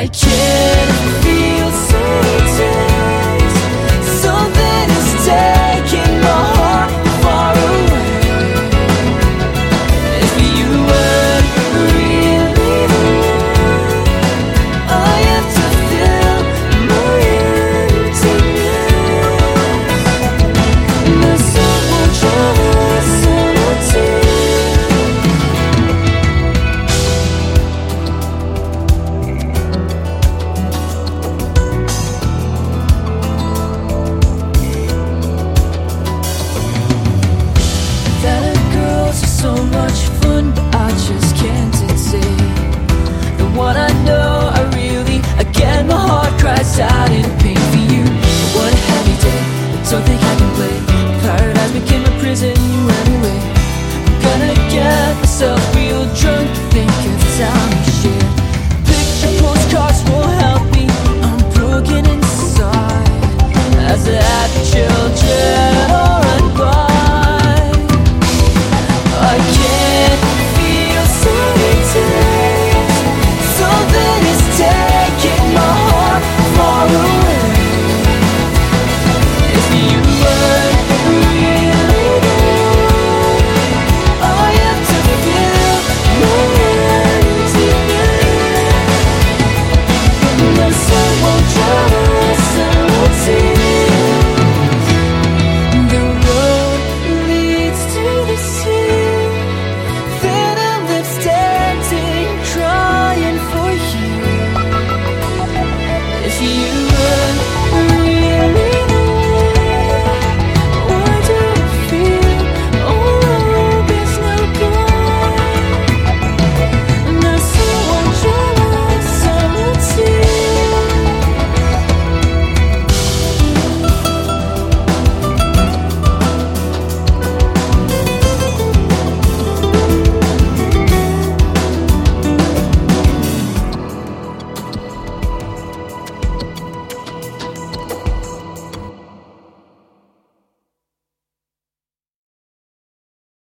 I can't get myself real drunk.